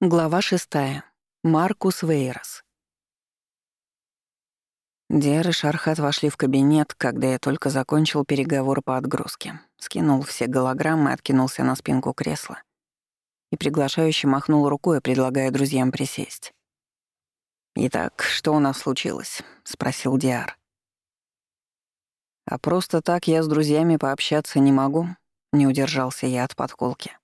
Глава шестая. Маркус Вейрос. Диар и Шархат вошли в кабинет, когда я только закончил переговоры по отгрузке. Скинул все голограммы, откинулся на спинку кресла и приглашающе махнул рукой, предлагая друзьям присесть. «Итак, что у нас случилось?» — спросил Диар. «А просто так я с друзьями пообщаться не могу», — не удержался я от подколки.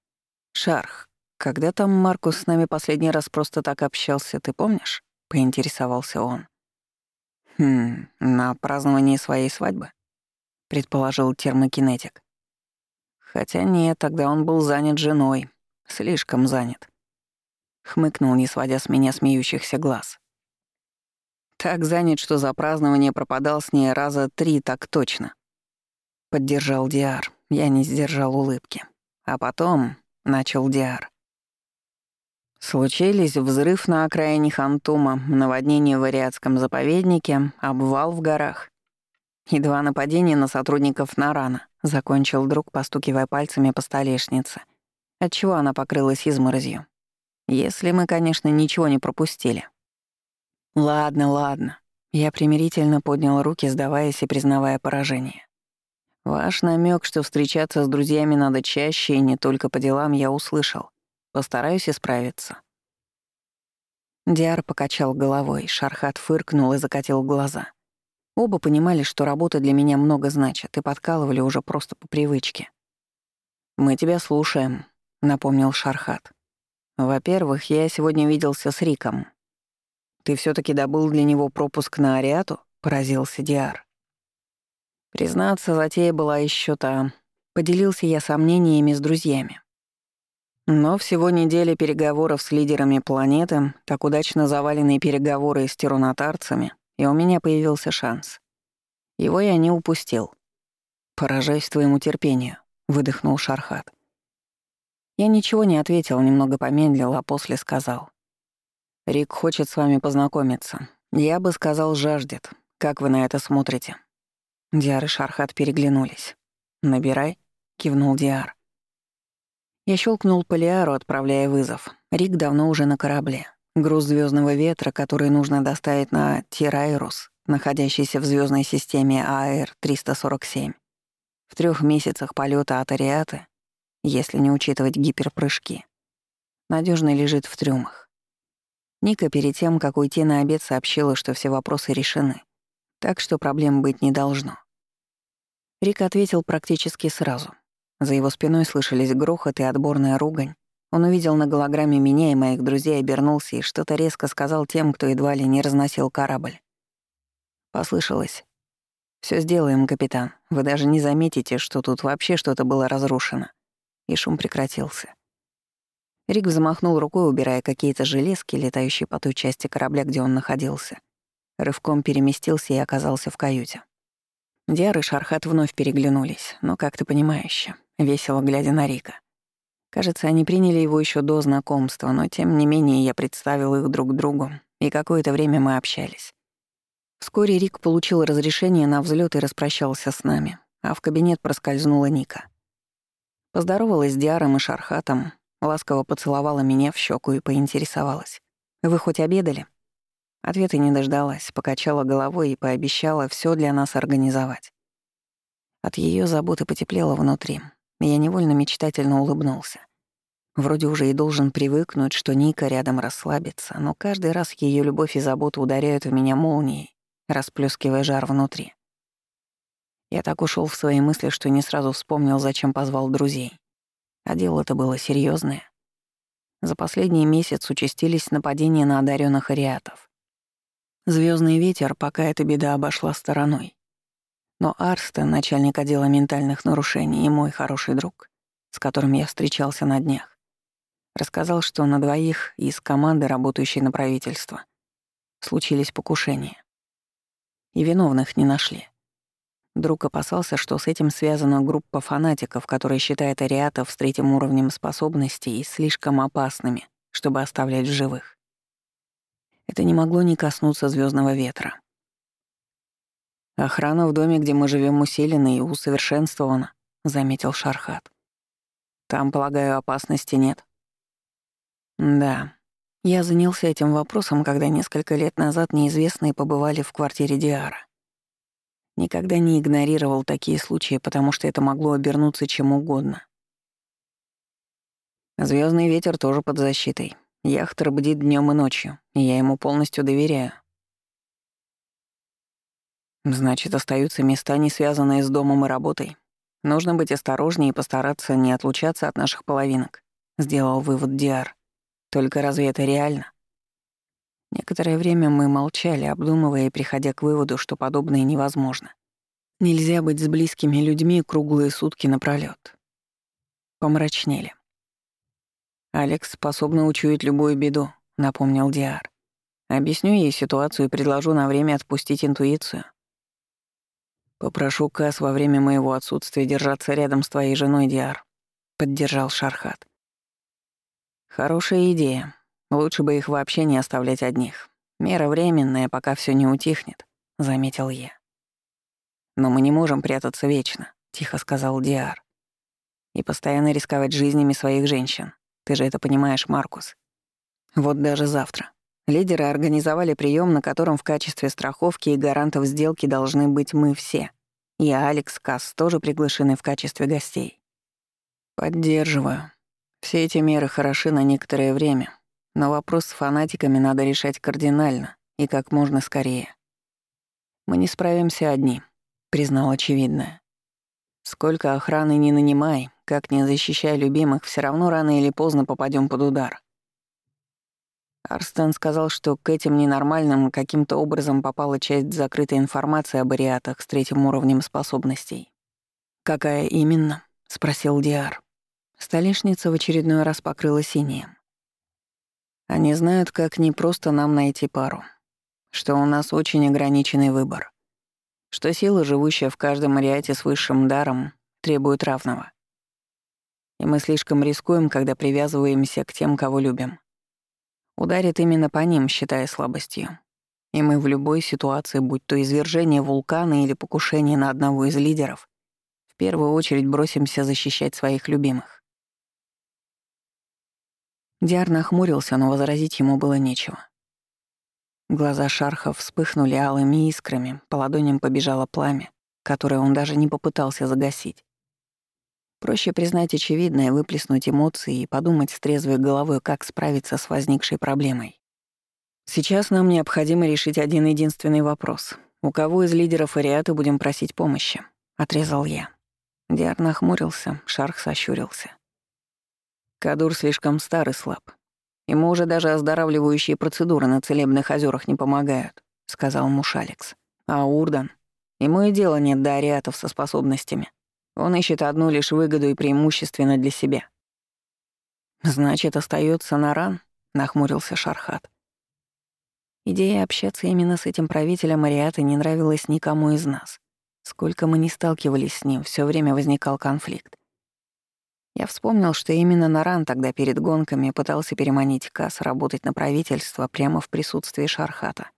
«Шарх, «Когда там Маркус с нами последний раз просто так общался, ты помнишь?» — поинтересовался он. «Хм, на праздновании своей свадьбы?» — предположил термокинетик. «Хотя нет, тогда он был занят женой. Слишком занят». Хмыкнул, не сводя с меня смеющихся глаз. «Так занят, что за празднование пропадал с ней раза три так точно». Поддержал Диар. Я не сдержал улыбки. А потом начал Диар. Случились взрыв на окраине Хантума, наводнение в Ариадском заповеднике, обвал в горах. И два нападения на сотрудников Нарана, закончил друг, постукивая пальцами по столешнице, отчего она покрылась изморозью. Если мы, конечно, ничего не пропустили. Ладно, ладно. Я примирительно поднял руки, сдаваясь и признавая поражение. Ваш намек, что встречаться с друзьями надо чаще и не только по делам, я услышал. Постараюсь исправиться». Диар покачал головой, Шархат фыркнул и закатил глаза. Оба понимали, что работа для меня много значит, и подкалывали уже просто по привычке. «Мы тебя слушаем», — напомнил Шархат. «Во-первых, я сегодня виделся с Риком. Ты все таки добыл для него пропуск на Ариату?» — поразился Диар. Признаться, затея была еще та. Поделился я сомнениями с друзьями. Но всего неделя переговоров с лидерами планеты, так удачно заваленные переговоры с тиронатарцами, и у меня появился шанс. Его я не упустил. «Поражаюсь твоему терпению», — выдохнул Шархат. Я ничего не ответил, немного помедлил, а после сказал. «Рик хочет с вами познакомиться. Я бы сказал, жаждет. Как вы на это смотрите?» Диар и Шархат переглянулись. «Набирай», — кивнул Диар. Я щелкнул Полиару, отправляя вызов. Рик давно уже на корабле. Груз звездного ветра, который нужно доставить на Тирайрус, находящийся в звездной системе АР-347. В трех месяцах полета от Ариаты, если не учитывать гиперпрыжки, надежно лежит в трюмах. Ника перед тем, как уйти на обед, сообщила, что все вопросы решены, так что проблем быть не должно. Рик ответил практически сразу. За его спиной слышались грохот и отборная ругань. Он увидел на голограмме меня и моих друзей, обернулся и что-то резко сказал тем, кто едва ли не разносил корабль. Послышалось. Все сделаем, капитан. Вы даже не заметите, что тут вообще что-то было разрушено». И шум прекратился. Рик взмахнул рукой, убирая какие-то железки, летающие по той части корабля, где он находился. Рывком переместился и оказался в каюте. Диар и Шархат вновь переглянулись, но как-то понимающе весело глядя на Рика. Кажется, они приняли его еще до знакомства, но тем не менее я представил их друг другу, и какое-то время мы общались. Вскоре Рик получил разрешение на взлет и распрощался с нами, а в кабинет проскользнула Ника. Поздоровалась с Диаром и Шархатом, ласково поцеловала меня в щеку и поинтересовалась. «Вы хоть обедали?» Ответа не дождалась, покачала головой и пообещала все для нас организовать. От ее заботы потеплело внутри, я невольно мечтательно улыбнулся. Вроде уже и должен привыкнуть, что Ника рядом расслабится, но каждый раз ее любовь и забота ударяют в меня молнией, расплескивая жар внутри. Я так ушел в свои мысли, что не сразу вспомнил, зачем позвал друзей. А дело это было серьезное. За последний месяц участились нападения на одаренных ариатов. Звездный ветер, пока эта беда обошла стороной, но Арстен, начальник отдела ментальных нарушений и мой хороший друг, с которым я встречался на днях, рассказал, что на двоих из команды, работающей на правительство, случились покушения. И виновных не нашли. Друг опасался, что с этим связана группа фанатиков, которая считает ариатов с третьим уровнем способностей слишком опасными, чтобы оставлять в живых. Это не могло не коснуться звездного ветра. «Охрана в доме, где мы живем, усилена и усовершенствована», — заметил Шархат. «Там, полагаю, опасности нет». «Да, Я занялся этим вопросом, когда несколько лет назад неизвестные побывали в квартире Диара. Никогда не игнорировал такие случаи, потому что это могло обернуться чем угодно. Звездный ветер тоже под защитой. Яхтер бдит днем и ночью, и я ему полностью доверяю. Значит, остаются места, не связанные с домом и работой. Нужно быть осторожнее и постараться не отлучаться от наших половинок, сделал вывод Диар. Только разве это реально? Некоторое время мы молчали, обдумывая и приходя к выводу, что подобное невозможно. Нельзя быть с близкими людьми круглые сутки напролёт. Помрачнели. «Алекс способна учуять любую беду», — напомнил Диар. «Объясню ей ситуацию и предложу на время отпустить интуицию. Попрошу Кас во время моего отсутствия держаться рядом с твоей женой, Диар», — поддержал Шархат. «Хорошая идея. Лучше бы их вообще не оставлять одних. Мера временная, пока все не утихнет», — заметил я. «Но мы не можем прятаться вечно», — тихо сказал Диар. «И постоянно рисковать жизнями своих женщин. Ты же это понимаешь, Маркус. Вот даже завтра. Лидеры организовали прием, на котором в качестве страховки и гарантов сделки должны быть мы все. И Алекс Касс тоже приглашены в качестве гостей. Поддерживаю. Все эти меры хороши на некоторое время, но вопрос с фанатиками надо решать кардинально и как можно скорее. Мы не справимся одни, признал очевидное. Сколько охраны не нанимай, как не защищай любимых, все равно рано или поздно попадем под удар. Арстен сказал, что к этим ненормальным каким-то образом попала часть закрытой информации об ариатах с третьим уровнем способностей. «Какая именно?» — спросил Диар. Столешница в очередной раз покрыла синим. Они знают, как не просто нам найти пару. Что у нас очень ограниченный выбор. Что сила, живущая в каждом ариате с высшим даром, требует равного. И мы слишком рискуем, когда привязываемся к тем, кого любим. Ударит именно по ним, считая слабостью. И мы в любой ситуации, будь то извержение вулкана или покушение на одного из лидеров, в первую очередь бросимся защищать своих любимых. Диар нахмурился, но возразить ему было нечего. Глаза Шарха вспыхнули алыми искрами, по ладоням побежало пламя, которое он даже не попытался загасить. Проще признать очевидное, выплеснуть эмоции и подумать с трезвой головой, как справиться с возникшей проблемой. Сейчас нам необходимо решить один единственный вопрос. У кого из лидеров Ариаты будем просить помощи? Отрезал я. Диар нахмурился, Шарх сощурился. Кадур слишком стар и слаб. Ему уже даже оздоравливающие процедуры на целебных озерах не помогают», — сказал муж Алекс. «А Урдан? Ему и дела нет до ариатов со способностями. Он ищет одну лишь выгоду и преимущественно для себя». «Значит, остается Наран?» — нахмурился Шархат. Идея общаться именно с этим правителем Ариаты не нравилась никому из нас. Сколько мы не сталкивались с ним, все время возникал конфликт. Я вспомнил, что именно Наран тогда перед гонками пытался переманить Касс работать на правительство прямо в присутствии Шархата.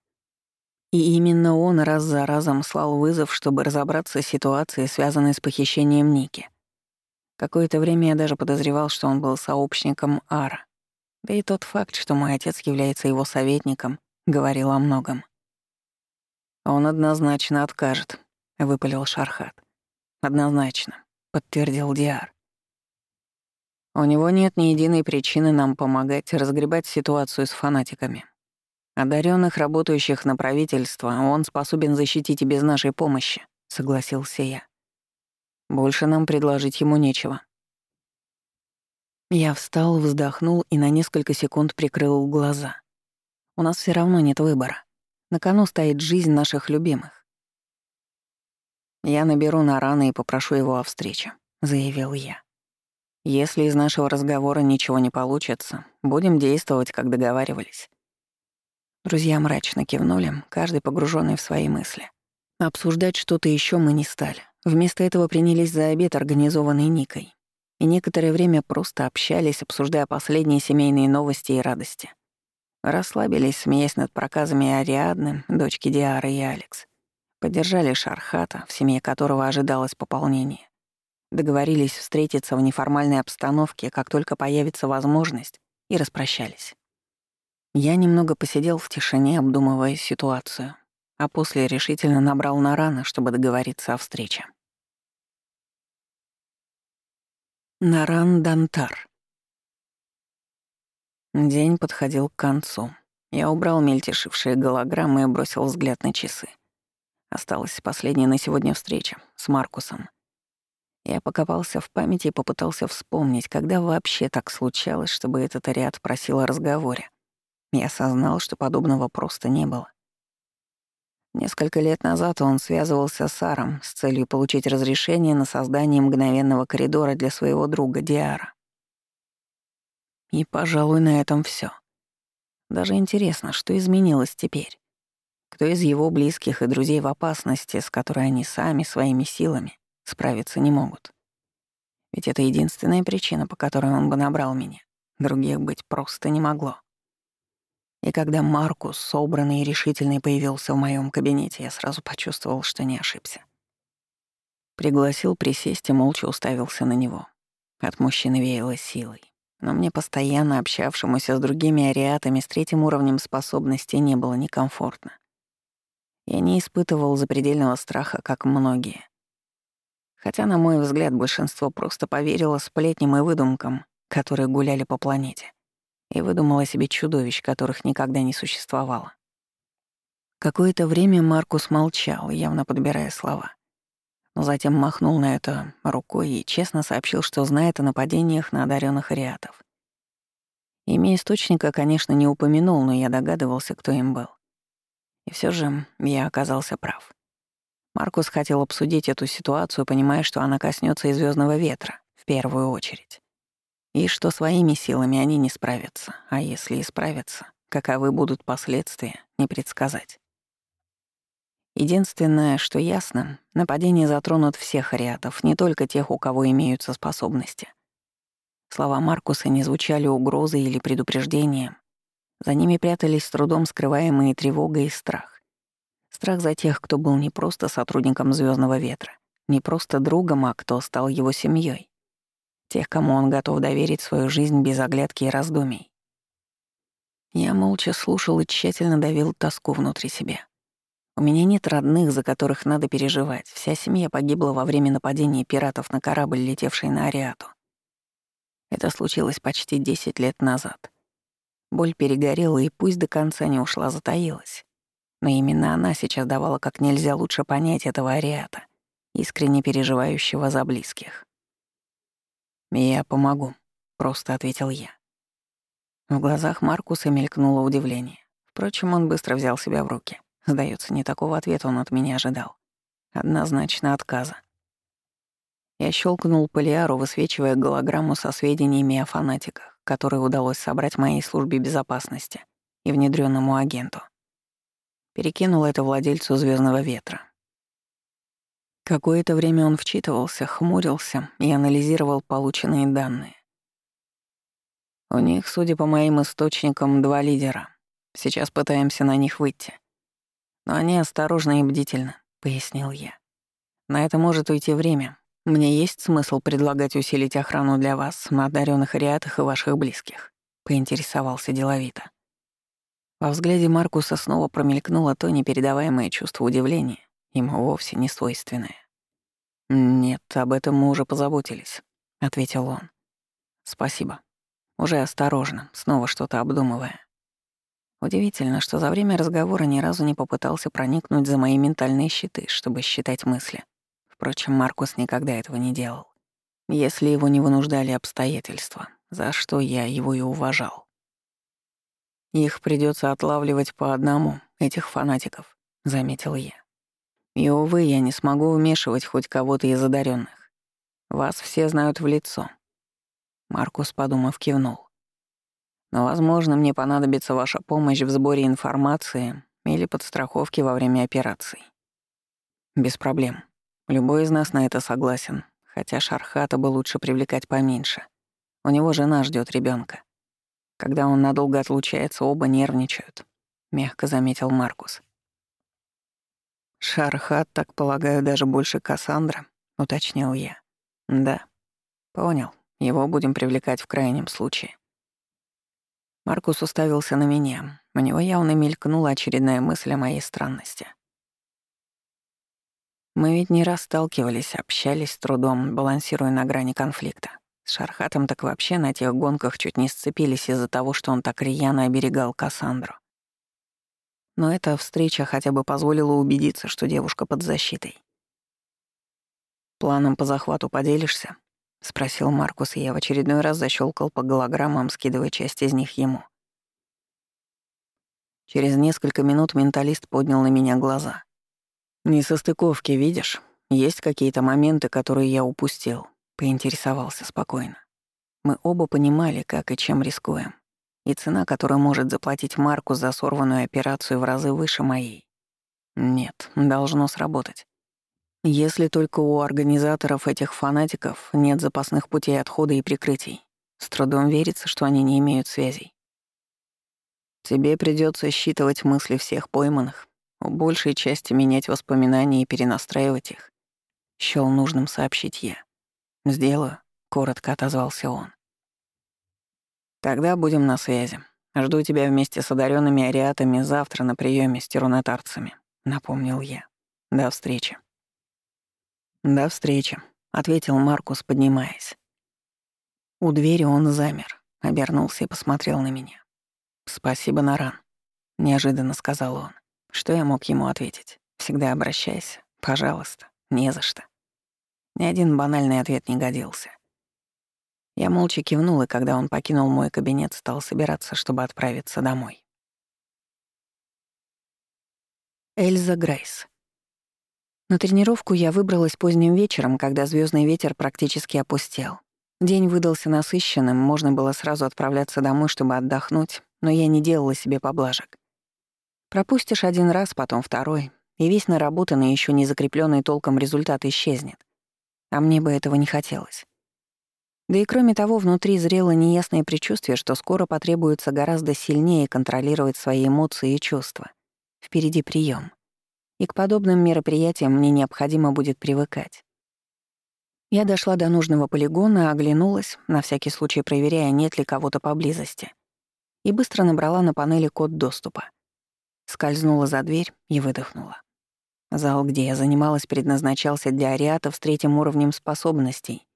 И именно он раз за разом слал вызов, чтобы разобраться с ситуацией, связанной с похищением Ники. Какое-то время я даже подозревал, что он был сообщником Ара. Да и тот факт, что мой отец является его советником, говорил о многом. «Он однозначно откажет», — выпалил Шархат. «Однозначно», — подтвердил Диар. У него нет ни единой причины нам помогать разгребать ситуацию с фанатиками. Одаренных, работающих на правительство, он способен защитить и без нашей помощи, согласился я. Больше нам предложить ему нечего. Я встал, вздохнул и на несколько секунд прикрыл глаза. У нас все равно нет выбора. На кону стоит жизнь наших любимых. Я наберу Нарана и попрошу его о встрече, заявил я. Если из нашего разговора ничего не получится, будем действовать, как договаривались». Друзья мрачно кивнули, каждый погруженный в свои мысли. Обсуждать что-то еще мы не стали. Вместо этого принялись за обед, организованный Никой. И некоторое время просто общались, обсуждая последние семейные новости и радости. Расслабились, смеясь над проказами Ариадны, дочки Диары и Алекс. Поддержали Шархата, в семье которого ожидалось пополнение. Договорились встретиться в неформальной обстановке, как только появится возможность, и распрощались. Я немного посидел в тишине, обдумывая ситуацию, а после решительно набрал на рано, чтобы договориться о встрече. Наран Дантар. День подходил к концу. Я убрал мельтешившие голограммы и бросил взгляд на часы. Осталась последняя на сегодня встреча с Маркусом. Я покопался в памяти и попытался вспомнить, когда вообще так случалось, чтобы этот ариат просил о разговоре. Я осознал, что подобного просто не было. Несколько лет назад он связывался с Саром с целью получить разрешение на создание мгновенного коридора для своего друга Диара. И, пожалуй, на этом все. Даже интересно, что изменилось теперь. Кто из его близких и друзей в опасности, с которой они сами своими силами справиться не могут? Ведь это единственная причина, по которой он бы набрал меня. Других быть просто не могло. И когда Маркус, собранный и решительный, появился в моем кабинете, я сразу почувствовал, что не ошибся. Пригласил присесть и молча уставился на него. От мужчины веяло силой. Но мне, постоянно общавшемуся с другими ариатами с третьим уровнем способностей, не было некомфортно. Я не испытывал запредельного страха, как многие. Хотя, на мой взгляд, большинство просто поверило сплетням и выдумкам, которые гуляли по планете и выдумала себе чудовищ, которых никогда не существовало. Какое-то время Маркус молчал, явно подбирая слова. Но затем махнул на это рукой и честно сообщил, что знает о нападениях на одаренных ариатов. Имя источника, конечно, не упомянул, но я догадывался, кто им был. И все же я оказался прав. Маркус хотел обсудить эту ситуацию, понимая, что она коснется и звездного ветра в первую очередь и что своими силами они не справятся, а если и справятся, каковы будут последствия, не предсказать. Единственное, что ясно, нападение затронут всех ариатов, не только тех, у кого имеются способности. Слова Маркуса не звучали угрозой или предупреждением. За ними прятались с трудом скрываемые тревога и страх. Страх за тех, кто был не просто сотрудником Звездного ветра, не просто другом, а кто стал его семьей тех, кому он готов доверить свою жизнь без оглядки и раздумий. Я молча слушал и тщательно давил тоску внутри себя. У меня нет родных, за которых надо переживать. Вся семья погибла во время нападения пиратов на корабль, летевший на Ариату. Это случилось почти 10 лет назад. Боль перегорела и пусть до конца не ушла, затаилась. Но именно она сейчас давала как нельзя лучше понять этого Ариата, искренне переживающего за близких. «Я помогу», — просто ответил я. В глазах Маркуса мелькнуло удивление. Впрочем, он быстро взял себя в руки. Сдается, не такого ответа он от меня ожидал. Однозначно отказа. Я щелкнул полиару, высвечивая голограмму со сведениями о фанатиках, которые удалось собрать моей службе безопасности и внедренному агенту. Перекинул это владельцу звездного ветра. Какое-то время он вчитывался, хмурился и анализировал полученные данные. У них, судя по моим источникам, два лидера. Сейчас пытаемся на них выйти. Но они осторожны и бдительны, пояснил я. На это может уйти время. Мне есть смысл предлагать усилить охрану для вас, одаренных ариатах и ваших близких, поинтересовался деловито. Во взгляде Маркуса снова промелькнуло то непередаваемое чувство удивления, ему вовсе не свойственное. «Нет, об этом мы уже позаботились», — ответил он. «Спасибо. Уже осторожно, снова что-то обдумывая». Удивительно, что за время разговора ни разу не попытался проникнуть за мои ментальные щиты, чтобы считать мысли. Впрочем, Маркус никогда этого не делал. Если его не вынуждали обстоятельства, за что я его и уважал. «Их придется отлавливать по одному, этих фанатиков», — заметил я. И, увы, я не смогу вмешивать хоть кого-то из одаренных. Вас все знают в лицо. Маркус, подумав, кивнул. Но, возможно, мне понадобится ваша помощь в сборе информации или подстраховки во время операций. Без проблем. Любой из нас на это согласен, хотя Шархата бы лучше привлекать поменьше. У него жена ждет ребенка. Когда он надолго отлучается, оба нервничают, мягко заметил Маркус. «Шархат, так полагаю, даже больше Кассандра», — уточнил я. «Да». «Понял. Его будем привлекать в крайнем случае». Маркус уставился на меня. У него явно мелькнула очередная мысль о моей странности. Мы ведь не раз сталкивались, общались с трудом, балансируя на грани конфликта. С Шархатом так вообще на тех гонках чуть не сцепились из-за того, что он так рьяно оберегал Кассандру. Но эта встреча хотя бы позволила убедиться, что девушка под защитой. «Планом по захвату поделишься?» — спросил Маркус, и я в очередной раз защелкал по голограммам, скидывая часть из них ему. Через несколько минут менталист поднял на меня глаза. «Несостыковки, видишь? Есть какие-то моменты, которые я упустил», — поинтересовался спокойно. Мы оба понимали, как и чем рискуем. И цена, которую может заплатить Маркус за сорванную операцию, в разы выше моей. Нет, должно сработать. Если только у организаторов этих фанатиков нет запасных путей отхода и прикрытий, с трудом верится, что они не имеют связей. Тебе придется считывать мысли всех пойманных, у большей части менять воспоминания и перенастраивать их. Счёл нужным сообщить я. «Сделаю», — коротко отозвался он. «Тогда будем на связи. Жду тебя вместе с одаренными ариатами завтра на приеме с терунатарцами», — напомнил я. «До встречи». «До встречи», — ответил Маркус, поднимаясь. У двери он замер, обернулся и посмотрел на меня. «Спасибо, Наран», — неожиданно сказал он. Что я мог ему ответить? «Всегда обращайся. Пожалуйста. Не за что». Ни один банальный ответ не годился. Я молча кивнул, и когда он покинул мой кабинет, стал собираться, чтобы отправиться домой. Эльза Грейс. На тренировку я выбралась поздним вечером, когда звездный ветер практически опустел. День выдался насыщенным, можно было сразу отправляться домой, чтобы отдохнуть, но я не делала себе поблажек. Пропустишь один раз, потом второй, и весь наработанный, еще не закрепленный толком результат исчезнет. А мне бы этого не хотелось. Да и кроме того, внутри зрело неясное предчувствие, что скоро потребуется гораздо сильнее контролировать свои эмоции и чувства. Впереди прием и к подобным мероприятиям мне необходимо будет привыкать. Я дошла до нужного полигона, оглянулась, на всякий случай проверяя, нет ли кого-то поблизости, и быстро набрала на панели код доступа. Скользнула за дверь и выдохнула. Зал, где я занималась, предназначался для ариатов с третьим уровнем способностей.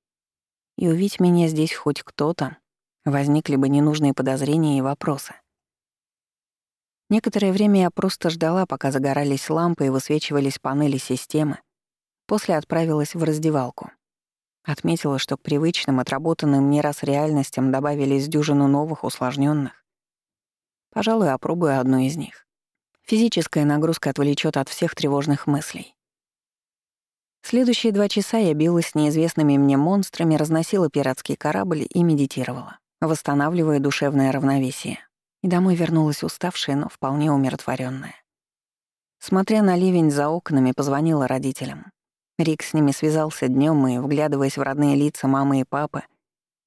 И увидеть меня здесь хоть кто-то, возникли бы ненужные подозрения и вопросы. Некоторое время я просто ждала, пока загорались лампы и высвечивались панели системы. После отправилась в раздевалку. Отметила, что к привычным, отработанным не раз реальностям добавились дюжину новых, усложненных. Пожалуй, опробую одну из них. Физическая нагрузка отвлечет от всех тревожных мыслей. Следующие два часа я билась с неизвестными мне монстрами, разносила пиратский корабль и медитировала, восстанавливая душевное равновесие и домой вернулась уставшая, но вполне умиротворенная. Смотря на ливень за окнами, позвонила родителям. Рик с ними связался днем и, вглядываясь в родные лица мамы и папы,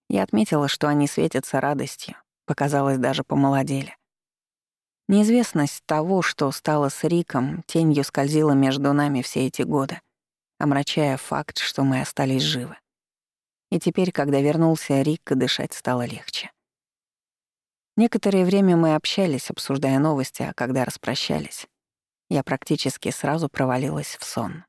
я отметила, что они светятся радостью, показалось, даже помолодели. Неизвестность того, что стало с Риком, тенью скользила между нами все эти годы, омрачая факт, что мы остались живы. И теперь, когда вернулся Рик, дышать стало легче. Некоторое время мы общались, обсуждая новости, а когда распрощались, я практически сразу провалилась в сон.